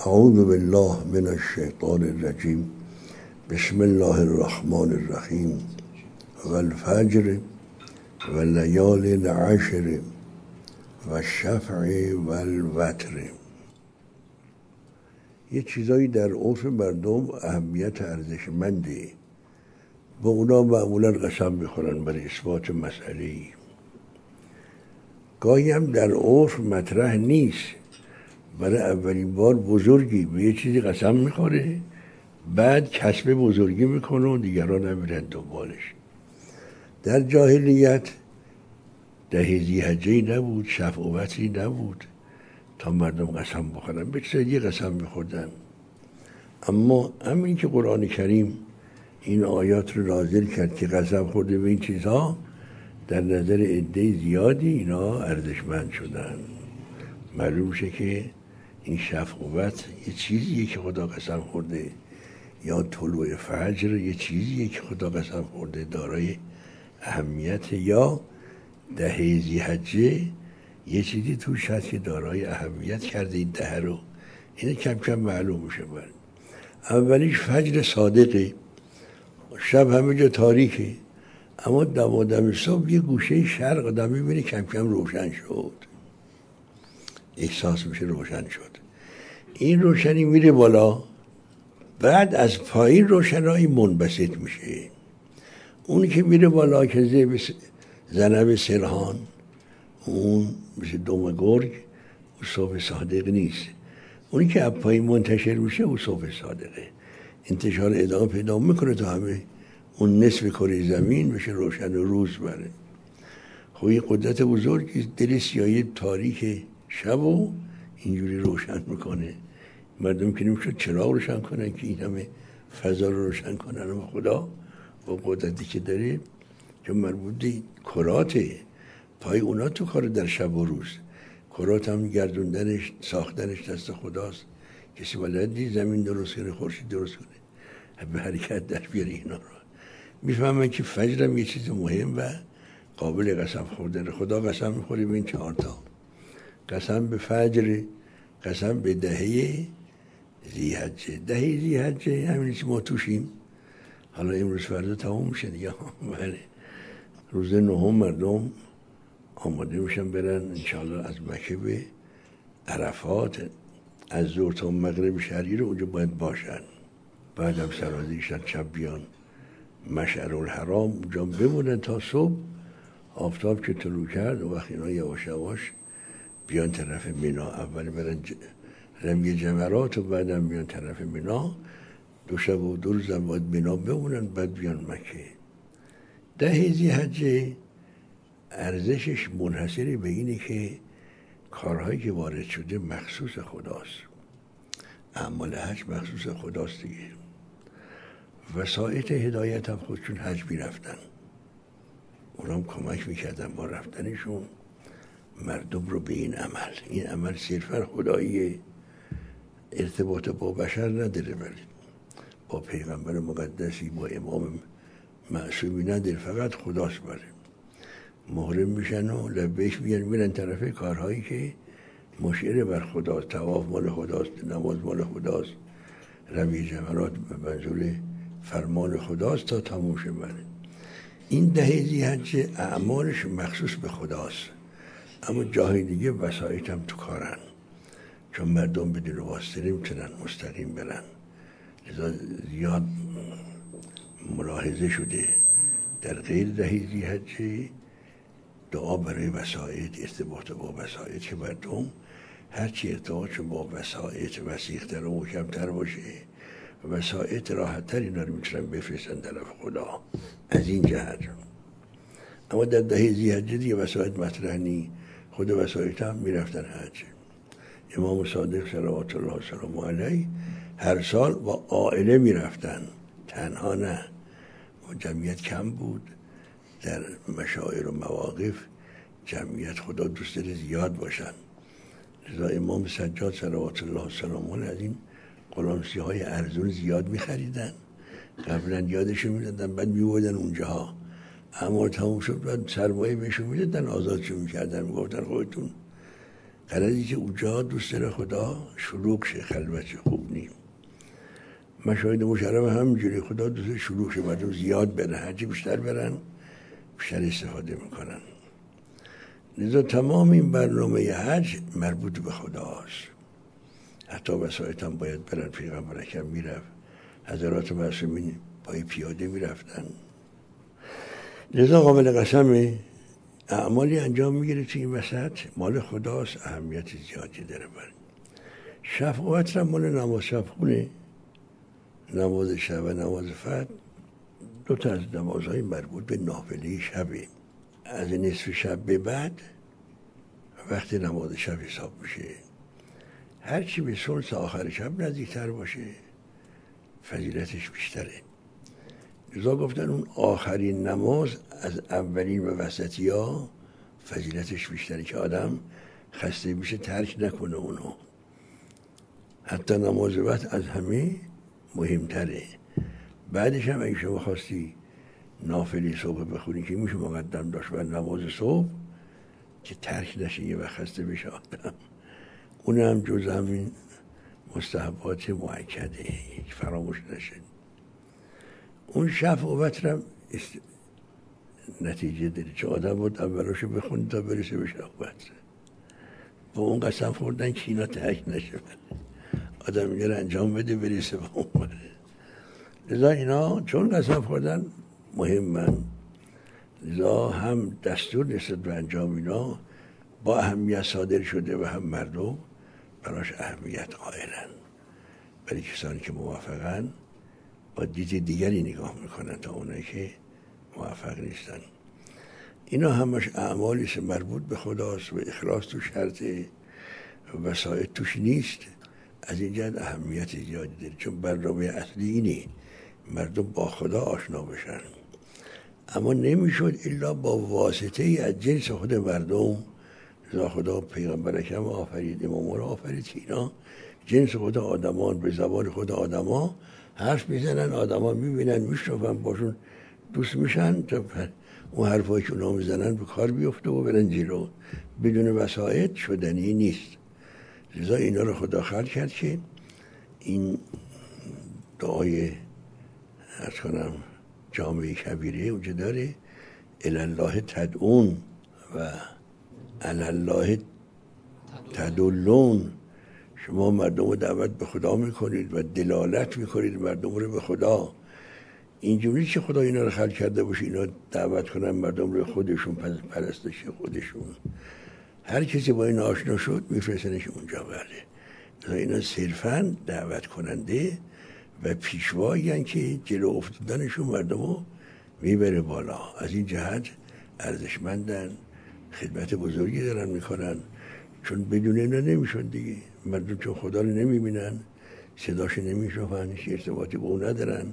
اعوذ بالله من الشیطان الرجیم. بسم الله الرحمن الرحیم. والفجر واللیال العشر والشفع والوتر. یه چیزایی در عرف مردم اهمیت ارزشمندی. به اونا معمولا قسم می‌خورن برای اثبات مسئله. گاهی هم در عرف مطرح نیست. برای اولین بار بزرگی به یه چیزی قسم می‌خوره. بعد کسب بزرگی می‌کنه و دیگران هم میرن دنبالش. در جاهلیت دهیزی هجه نبود شفاوتی نبود. تا مردم قسم بخورن. به چیزی قسم میخوردن. اما همین که قرآن کریم این آیات رو نازل کرد که قسم خورده به این چیزها در نظر عده زیادی اینا ارزشمند شدن. معلوم شه که این شفقوت یه چیزیه که خدا قسم خورده. یا طلوع فجر یه چیزیه که خدا قسم خورده. دارای اهمیت یا دهه زیحجه یه چیزی توش هست که دارای اهمیت کرده. این دهه رو این کم کم معلوم میشه بر اولیش فجر صادقه. شب همه جا تاریکه. اما دم صبح یه گوشه شرق آدم می‌بینه کم کم روشن شد. احساس میشه روشن شد. این روشنی میره بالا بعد از پایین روشنایی منبسط میشه. اونی که میره بالا که زنب سرهان اون مثل دوم گرگ او صبح صادق نیست. اونی که از پایین منتشر میشه او صبح صادقه. انتشار ادامه پیدا می‌کنه تا همه اون نصف کره زمین بشه روشن و روز بره. خب این قدرت بزرگی دل سیاهی تاریک شب و اینجوری روشن می‌کنه. مردم که نمی‌شد چراغ روشن کنن که این همه فضا رو روشن کنن. اما خدا با قدرتی که داره چون مربوط کراته پای اونا تو کار در شب و روز. کرات هم گردوندنش ساختنش دست خداست. کسی بلدی زمین درست کنه خورشید درست کنه. به حرکت در بیاره اینا رو. می‌فهمن که فجرم یه چیز مهم و قابل قسم خوردن خدا قسم می‌خوری به این چهارتا قسم به فجر قسم به دهه زیحجه دهه زیحجه همین ما توشیم. حالا امروز فردا تمام میشه دیگه. بله. روز نهم مردم آماده میشن برن انشاءالله از مکه به عرفات. از زور تا مغرب شهری رو اونجا باید باشن. بعد هم سرازیشن شب بیان. مشعر الحرام اونجا بمونن تا صبح. آفتاب که طلوع کرد و وقت اینا یواش یواش بیان طرف مینا اول برن رمی جمرات و بعدم بیان طرف مینا. دو شب و دو روز باید مینا بمونن بعد بیان مکه. ده هیزی حجه ارزشش منحصری به اینه که کارهایی که وارد شده مخصوص خداست. اعمال حج مخصوص خداست دیگه. وسایط هدایت هم خودشون حج می‌رفتن. اونام کمک می‌کردن با رفتنشون. مردم رو به این عمل. این عمل صرفا خدایی ارتباط با بشر نداره ولی با پیغمبر مقدسی با امام معصومی نداره فقط خداست بره محرم میشن و لبیش میگن میرن طرف کارهایی که مشعر بر خداست. تواف مال خداست نماز مال خداست رمی جمرات به منظور فرمان خداست تا تموم بره. این دهه زیهنچه اعمالش مخصوص به خداست. اما جاهای دیگه وسایت هم تو کارن. چون مردم بدون واسطه نمی‌تونن مستقیم برن. لذا زیاد ملاحظه شده. در غیر دهی زیهجه دعا برای وسایت ارتباط با وسایت که مردم. هرچی ارتباط با وسایت وسیختر و محکمتر باشه. وسایت راحتتر اینا رو می‌تونن بفرستن طرف خدا. از این جهت. اما در دهه زیهجه دیگه وسایت مطرح نی. خود وسایت هم می‌رفتن حج امام صادق صلوات الله سلام علیه هر سال با عائله می‌رفتن. تنها نه. جمعیت کم بود. در مشاعر و مواقف جمعیت خدا دوست داره زیاد باشن. لذا امام سجاد صلوات الله سلام از این قلانسی های ارزون زیاد میخریدن. قبلا یادشون می‌دادن بعد میبودن اونجاها. اما تموم شد بعد سرمایه بهشون می‌دادن آزادشون می‌کردن می‌گفتن خودتون قرضی که اونجا دوست داره خدا شلوغ شه خلوت خوب نیم. مشاهد مشرف همینجوری خدا دوست شلوغ شه مردم زیاد برن هرچی بیشتر برن بیشتر استفاده می‌کنن. لذا تمام این برنامه حج مربوط به خداست. حتی وسایت هم باید برن پیغمبر اکرم می‌رفت حضرات معصومین پای پیاده می‌رفتن. لذا قابل قسمه اعمالی انجام می‌گیره تو این وسط. مال خداست اهمیت زیادی داره بر شفع و مال نماز شب خونه نماز شب و نماز فت دو تا از نمازهای مربوط به نافله شبه از نصف شب به بعد وقتی نماز شب حساب میشه. هرچی به سلس آخر شب نزدیکتر باشه فضیلتش بیشتره. لذا گفتن اون آخرین نماز از اولین و وسطی ها فضیلتش بیشتره که آدم خسته میشه ترک نکنه اونو. حتی نماز وقت از همه مهمتره. بعدش هم اگه شما خواستی نافلی صبح بخونی که میشه مقدم داشت و نماز صبح که ترک نشه یه وقت خسته بشه آدم. اون هم جز همین مستحبات معکده فراموش نشه. اون شفع و وطرم است... نتیجه داره چه آدم بود اولاشو بخونی تا برسه به شفع وطر با اون قسم خوردن که اینا ترک نشه. آدم میگه انجام بده برسه به اون بره. لذا اینا چون قسم خوردن مهمن. لذا هم دستور نسبت به انجام اینا با اهمیت صادر شده و هم مردم براش اهمیت قائلن. برای کسانی که موافقن. با دید دیگری نگاه می‌کنن تا اونایی که موفق نیستن. اینا همش اعمالی مربوط به خداست و اخلاص تو شرط وسایل توش نیست. از اینجا اهمیت زیادی داره چون برنامه اصلی اینه مردم با خدا آشنا بشن. اما نمی‌شد الا با واسطه ای از جنس خود مردم رضا خدا پیغمبر کم آفرید امام آفرید که اینا جنس خود آدمان به زبان خود آدما حرف می‌زنن آدما می‌بینن میشنفن باشون دوست میشن تا اون حرفایی که اونا می‌زنن به کار بیفته و برن جلو. بدون وسایط شدنی نیست. لذا اینا رو خدا خلق کرد که این دعای ارز کنم جامعه کبیره اونجا داره؟ الله تدعون و الله تدلون شما مردم رو دعوت به خدا می‌کنید و دلالت می‌کنید مردم رو به خدا. اینجوری که خدا اینا رو خلق کرده باشه اینا دعوت کنن مردم رو خودشون پرستش خودشون. هر کسی با این آشنا شد میفرستنش اونجا بله. اینا صرفا دعوت کننده و پیشوایی که جلو افتادنشون مردم رو می‌بره بالا. از این جهت ارزشمندن خدمت بزرگی دارن می‌کنن. چون بدون اینا نمیشون دیگه. مردم چون خدا رو نمی‌بینن صداش نمیشنفن ارتباطی با اون ندارن.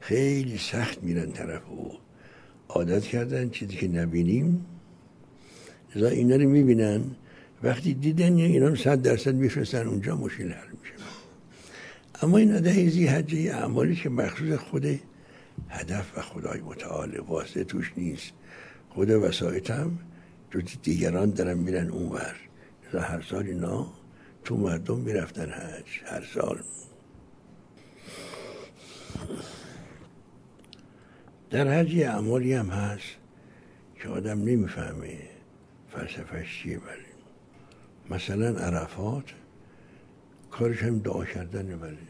خیلی سخت میرن طرف او. عادت کردن چیزی که نبینیم. ازا اینا رو می‌بینن. وقتی دیدن اینا رو صد درصد میفرستن اونجا مشکل حل میشه. اما این ده زی حجه اعمالی که مخصوص خود هدف و خدای متعال واسه توش نیست. خود وسایت هم جز دیگران دارن میرن اونور. هر سال اینا تو مردم می‌رفتن حج هر سال. در حج یه اعمالی هم هست که آدم نمی‌فهمه فلسفهش چیه ولی. مثلا عرفات کارش هم دعا کردن ولی.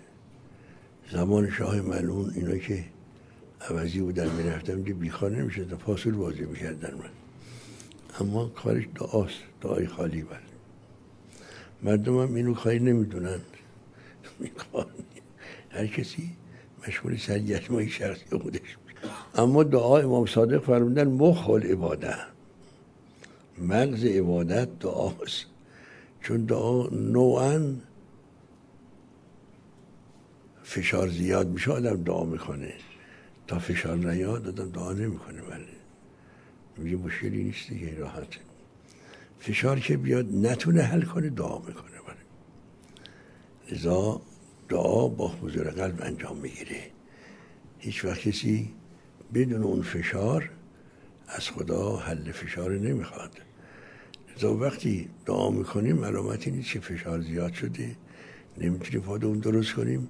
زمان شاه ملون اینا که عوضی بودن می‌رفتم که بیخار نمیشه تا فاصل بازی می‌کردن من اما کارش دعاست دعای خالی ولی. مردم هم اینو خواهی نمی‌دونن. هر کسی مشغول سرگشمای شخصی خودش اما دعا امام صادق فرمودن مخال عبادت مغز عبادت دعاست. چون دعا نوعا فشار زیاد میشه آدم دعا می‌کنه تا فشار نیاد آدم دعا نمی‌کنه. ولی میگه مشکلی نیست دیگه راحته. فشار که بیاد نتونه حل کنه دعا می‌کنه لذا دعا با حضور قلب انجام می‌گیره. هیچ وقت کسی بدون اون فشار از خدا حل فشار نمی‌خواد. تا وقتی دعا می‌کنیم علامت نیست که فشار زیاد شده نمی‌تونیم اون درست کنیم.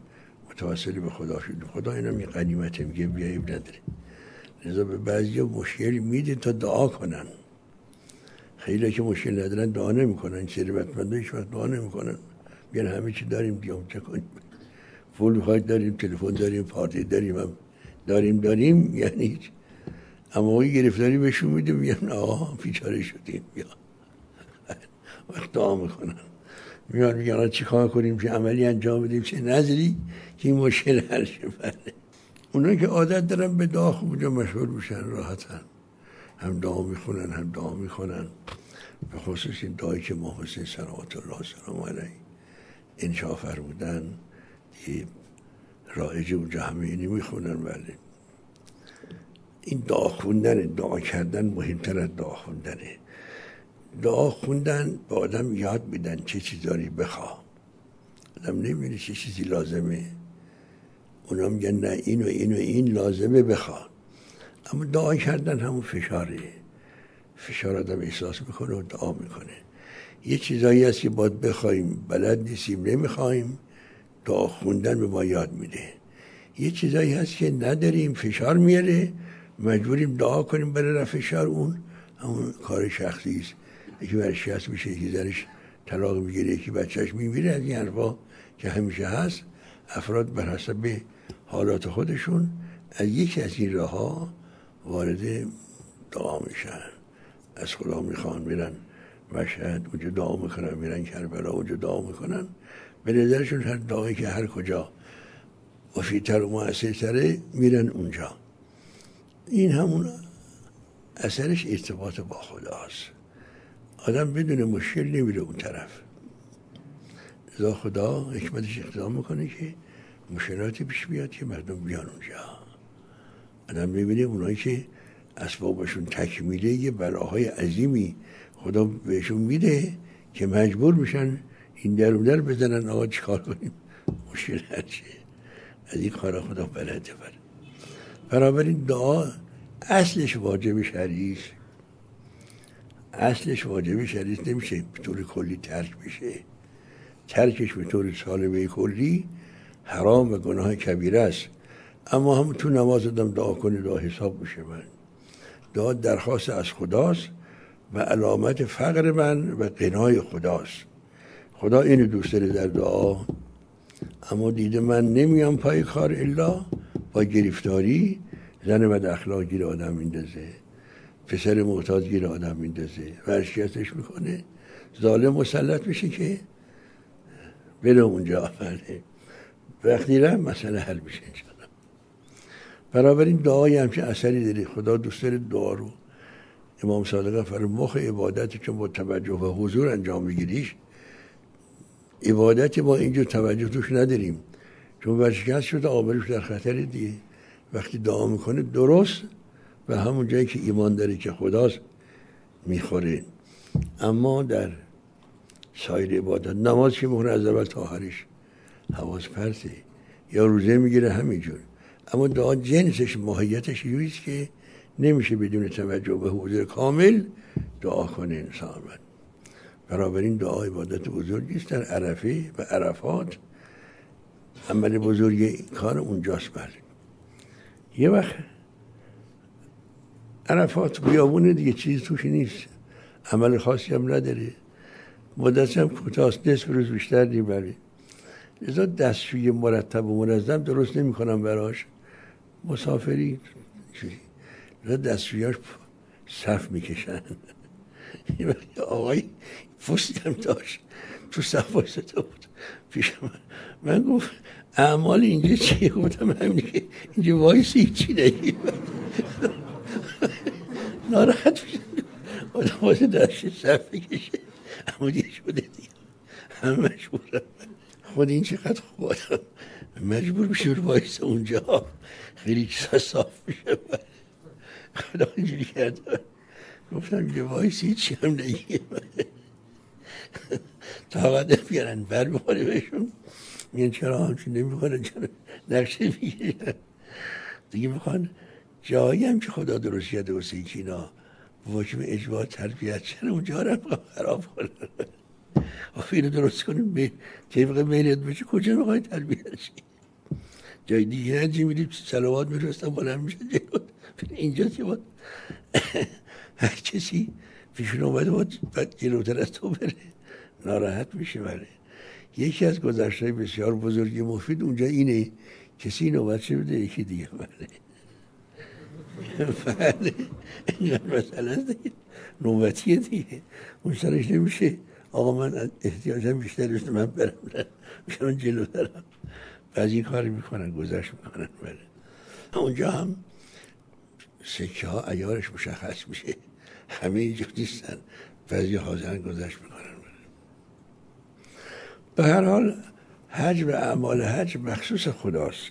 متوسل به خدا شدیم. خدا اینا یه قنیمته میگه بیاییم نداره لذا به بعضی مشکلی میده تا دعا کنن. خیلی که مشکل ندارن دعا نمی‌کنن. ثروتمندا هیچ وقت دعا نمی‌کنن. میگن همه چی داریم بیام چه کنیم پول خواهد داریم تلفن داریم پارتی داریم هم. داریم داریم یعنی اما گرفتاری بهشون میده میگن آه بیچاره شدیم بیا. وقت دعا می‌کنن. میان میگن چی کار کنیم؟ چه عملی انجام بدیم؟ چه نظری؟ که این مشکل حل بله. اونا که عادت دارن به دعا خوب مشغول میشن راحتن. هم دعا می‌خونن هم دعا می‌خونن به خصوص این دعایی که ما حسین سلامت الله سلام علیه انشا فرمودن رایج اونجا همه اینی می‌خونن ولی این دعا خوندن دعا کردن مهمتر از دعا خوندنه. دعا خوندن به آدم یاد میدن چه چیزی داری آدم نمی‌دونه چه چیزی لازمه. اونا میگن نه این و این و این لازمه بخوا اما دعا کردن همون فشاره. فشار آدم احساس می‌کنه و دعا می‌کنه. یه چیزایی هست که باید بخوایم بلد نیستیم نمی‌خوایم. دعا خوندن به ما یاد میده. یه چیزایی هست که نداریم فشار میاره. مجبوریم دعا کنیم برای فشار. اون همون کار شخصی است. یکی برش هست میشه یکی زنش طلاق می‌گیره یکی بچهش میمیره. از این حرفا که همیشه هست افراد بر حسب حالات خودشون از یکی از این راه ها وارد دعا میشن. از خدا می‌خوان میرن مشهد اونجا دعا می‌کنن میرن کربلا اونجا دعا می‌کنن. به نظرشون هر دعایی که هر کجا وفیتر و تره میرن اونجا. این همون اثرش ارتباط با خداست. آدم بدون مشکل نمیره اون طرف. لذا خدا حکمتش اقتضا می‌کنه که مشکلاتی پیش بیاد که مردم بیان اونجا. آدم می‌بینه اونایی که اسبابشون تکمیله یه بلاهای عظیمی خدا بهشون میده که مجبور میشن این در در بزنن. آقا چیکار کنیم؟ مشکل هرچه از این کارا خدا بلده بر. بنابراین دعا اصلش واجب شریف اصلش واجب شریف نمیشه به طور کلی ترک بشه. ترکش به طور سالمه کلی حرام و گناه کبیره است. اما هم تو نماز دم دعا کنه دعا حساب میشه من. دعا درخواست از خداست و علامت فقر من و قنای خداست. خدا اینو دوست داره در دعا. اما دیده من نمیام پای کار الا با گرفتاری. زن بد اخلاق گیر آدم میندازه. پسر محتاج گیر آدم میندازه. ورشیتش می‌کنه. ظالم مسلط میشه که بره اونجا. بله وقتی رم مسئله حل میشه. بنابراین دعای همچه اثری داره خدا دوست داره دعا رو. امام صادق فر مخ عبادتی که با توجه و حضور انجام میگیریش عبادتی با اینجا توجه توش نداریم. چون ورشکست شده آبروش در خطر دیگه. وقتی دعا می‌کنه درست و همون جایی که ایمان داره که خداست می‌خوره. اما در سایر عبادت نماز که می‌خونه از اول تا آخرش حواس پرته یا روزه می‌گیره همینجور. اما دعا جنسش ماهیتش یویست که نمیشه بدون توجه به حضور کامل دعا کنه انسان من بنابراین دعا عبادت بزرگی است در عرفه و عرفات عمل بزرگی کار اونجاست بر یه وقت عرفات بیابونه دیگه چیز توش نیست. عمل خاصی هم نداره. مدت هم کوتاست نصف روز بیشتر نیبره لذا دستشوی مرتب و منظم درست نمی کنم براش. مسافری لذا دستشویاش صف می‌کشن. آقای فستی هم داشت. تو صف واسطه بود. پیش من. من گفت اعمال اینجا چیه؟ گفتم همینی که اینجا وایسی چی نگی ناراحت میشه آدم واسه داشت صف بکشه اما دیگه شده دیگه. همه مجبورم خود این چقدر خوب آدم. مجبور میشه رو وایسه اونجا. خیلی چیزا صاف میشه. خدا اینجوری کرده گفتم یه وایسی چی هم نگیه طاقت بیارن بر بخوره بهشون. میگن چرا همچین نمی‌خوره؟ چرا نقشه می‌گیرن دیگه می‌خوان جایی هم که خدا درست کرده واسه اینا واجب اجبار تربیت چرا اونجا رو خراب کنن. اینو درست کنیم. به طبق میلت بشه کجا می‌خوای تربیت شی جای دیگه هنجی میریم سلوات میرستم بالا میشه اینجا چه باید هر کسی پیشون اومده باید بعد جلوتر از تو بره. ناراحت میشه بره یکی از گذشته بسیار بزرگی مفید اونجا اینه. کسی نوبت چه بده یکی دیگه. بره بله. اینقدر دیگه. نوبتیه دیگه. اون سرش نمیشه. آقا من احتیاجم بیشتر است من برم میشن جلو دارم بعضی کاری می‌کنن گذشت می‌کنن بره اونجا هم سکه ها ایارش مشخص میشه. همه اینجا نیستن. بعضی حاضرن گذشت می‌کنن به هر حال حج و اعمال حج مخصوص خداست.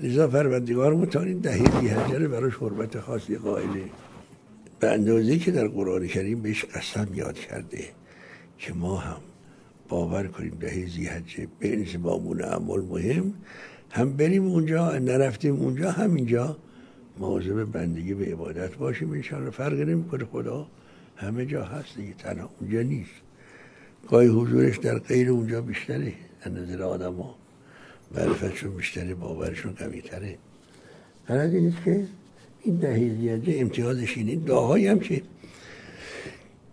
لذا پروردگار متعالی دهی بیهجره براش حرمت خاصی قائله. به اندازه که در قرآن کریم بهش قسم یاد کرده. که ما هم باور کنیم دهی زیحجه به بامون اعمال مهم هم بریم اونجا نرفتیم اونجا همینجا مواظب بندگی به عبادت باشیم انشاءالله. فرق نمی‌کنه خدا همه جا هست دیگه تنها اونجا نیست. گاهی حضورش در غیر اونجا بیشتره از نظر آدم ها معرفتشون بیشتره باورشون قوی تره نیست که این دهه زیاده امتیازش اینه. دعاهایی هم که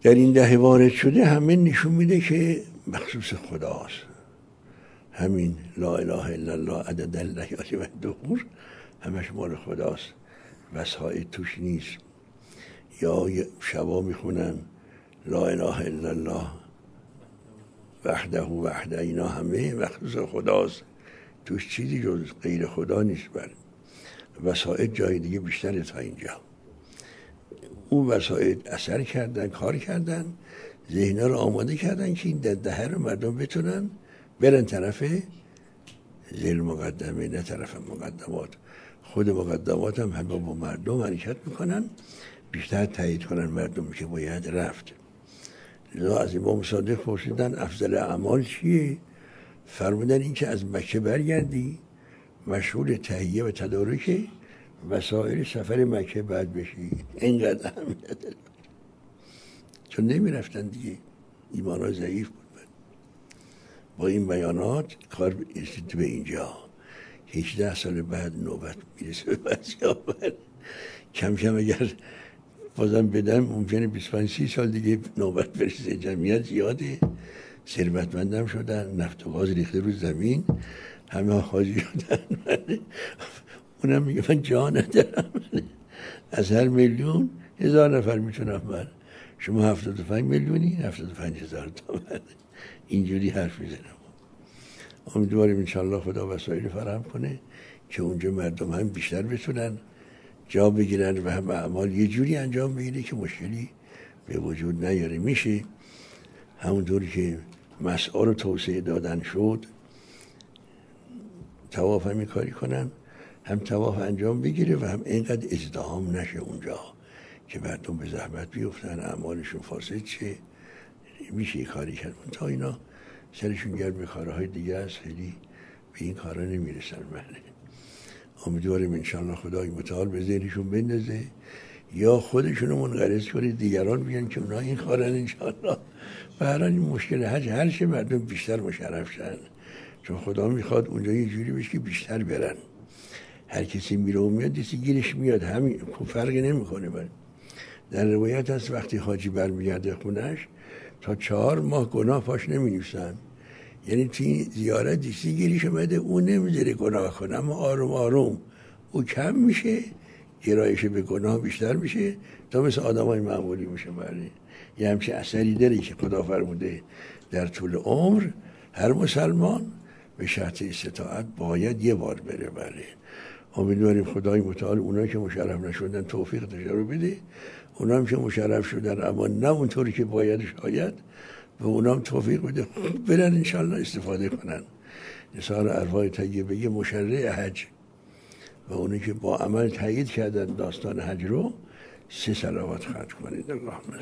در این دهه وارد شده همه نشون میده که مخصوص خداست. همین لا اله الا الله عدد اللیالی و دهور همش مال خداست. وسایل توش نیست. یا شبا می‌خونن لا اله الا الله وحده و وحده اینا همه مخصوص خداست. توش چیزی جز غیر خدا نیست. بر وسایل جای دیگه بیشتره تا اینجا. اون وسایل اثر کردن کار کردن ذهنها رو آماده کردن که این دهه رو مردم بتونن برن طرف زیر مقدمه نه طرف مقدمات. خود مقدمات هم همه با مردم حرکت می‌کنن. بیشتر تایید کنن مردم که باید رفت. لذا از امام صادق پرسیدن افضل اعمال چیه؟ فرمودن این که از مکه برگردی مشغول تهیه و تدارک وسایل سفر مکه بعد بشی. اینقدر اهمیت چون نمی رفتن دیگه. ایمان ها ضعیف بود. با این بیانات کار رسید به اینجا. که 18 سال بعد نوبت می‌رسه به بعد کم کم اگر بازم بدم ممکنه 25 30 سال دیگه نوبت برسه. جمعیت زیاده. ثروتمندم شدن. نفت و گاز ریخته رو زمین. همه حاجی شدن. اونم میگه من جا ندارم از هر میلیون هزار نفر می‌تونم من شما هفتاد و پنج میلیونی هفتاد و پنج هزار تومن. اینجوری حرف می‌زنم. امیدواریم انشالله خدا وسایل فراهم کنه که اونجا مردم هم بیشتر بتونن جا بگیرن و هم اعمال یه جوری انجام بگیره که مشکلی به وجود نیاره. میشه همونطوری که رو توسعه دادن شد تواف هم کاری کنن. هم تواف انجام بگیره و هم اینقدر ازدهام نشه اونجا که مردم به زحمت بیفتن اعمالشون فاسد چه میشه کاری کرد. تا اینا سرشون گرم کارهای دیگه است. خیلی به این کارا نمی‌رسن. بله. امیدواریم انشالله خدای متعال به ذهنشون بندازه. یا خودشونو منقرض کنه دیگران بیان که اونا این کارن انشالله و این مشکل حج هر چه مردم بیشتر مشرف شن. چون خدا می‌خواد اونجا یه جوری بشه که بیشتر برن. هر کسی میره و میاد دیسی گیرش میاد. همین خب فرقی نمی‌کنه بله. در روایت هست وقتی حاجی برمیگرده خونش تا چهار ماه گناه پاش نمی یعنی توی زیارت دیسی گیریش اومده اون نمی‌ذاره گناه کنه اما آروم آروم. او کم میشه گرایش به گناه بیشتر میشه تا مثل آدم های معمولی میشه بله یه همچه اثری داره که خدا فرموده در طول عمر هر مسلمان به شرط استطاعت باید یه بار بره بله امیدواریم خدای متعال اونا که مشرف نشدن توفیق رو بده اونا هم که مشرف شدن اما نه اونطوری که باید شاید و اونا هم توفیق بده برن انشالله استفاده کنن. نثار ارواح طیبه مشرع حج. و اونی که با عمل تایید کردن داستان حج رو سه سلوات خط کنید. اللهم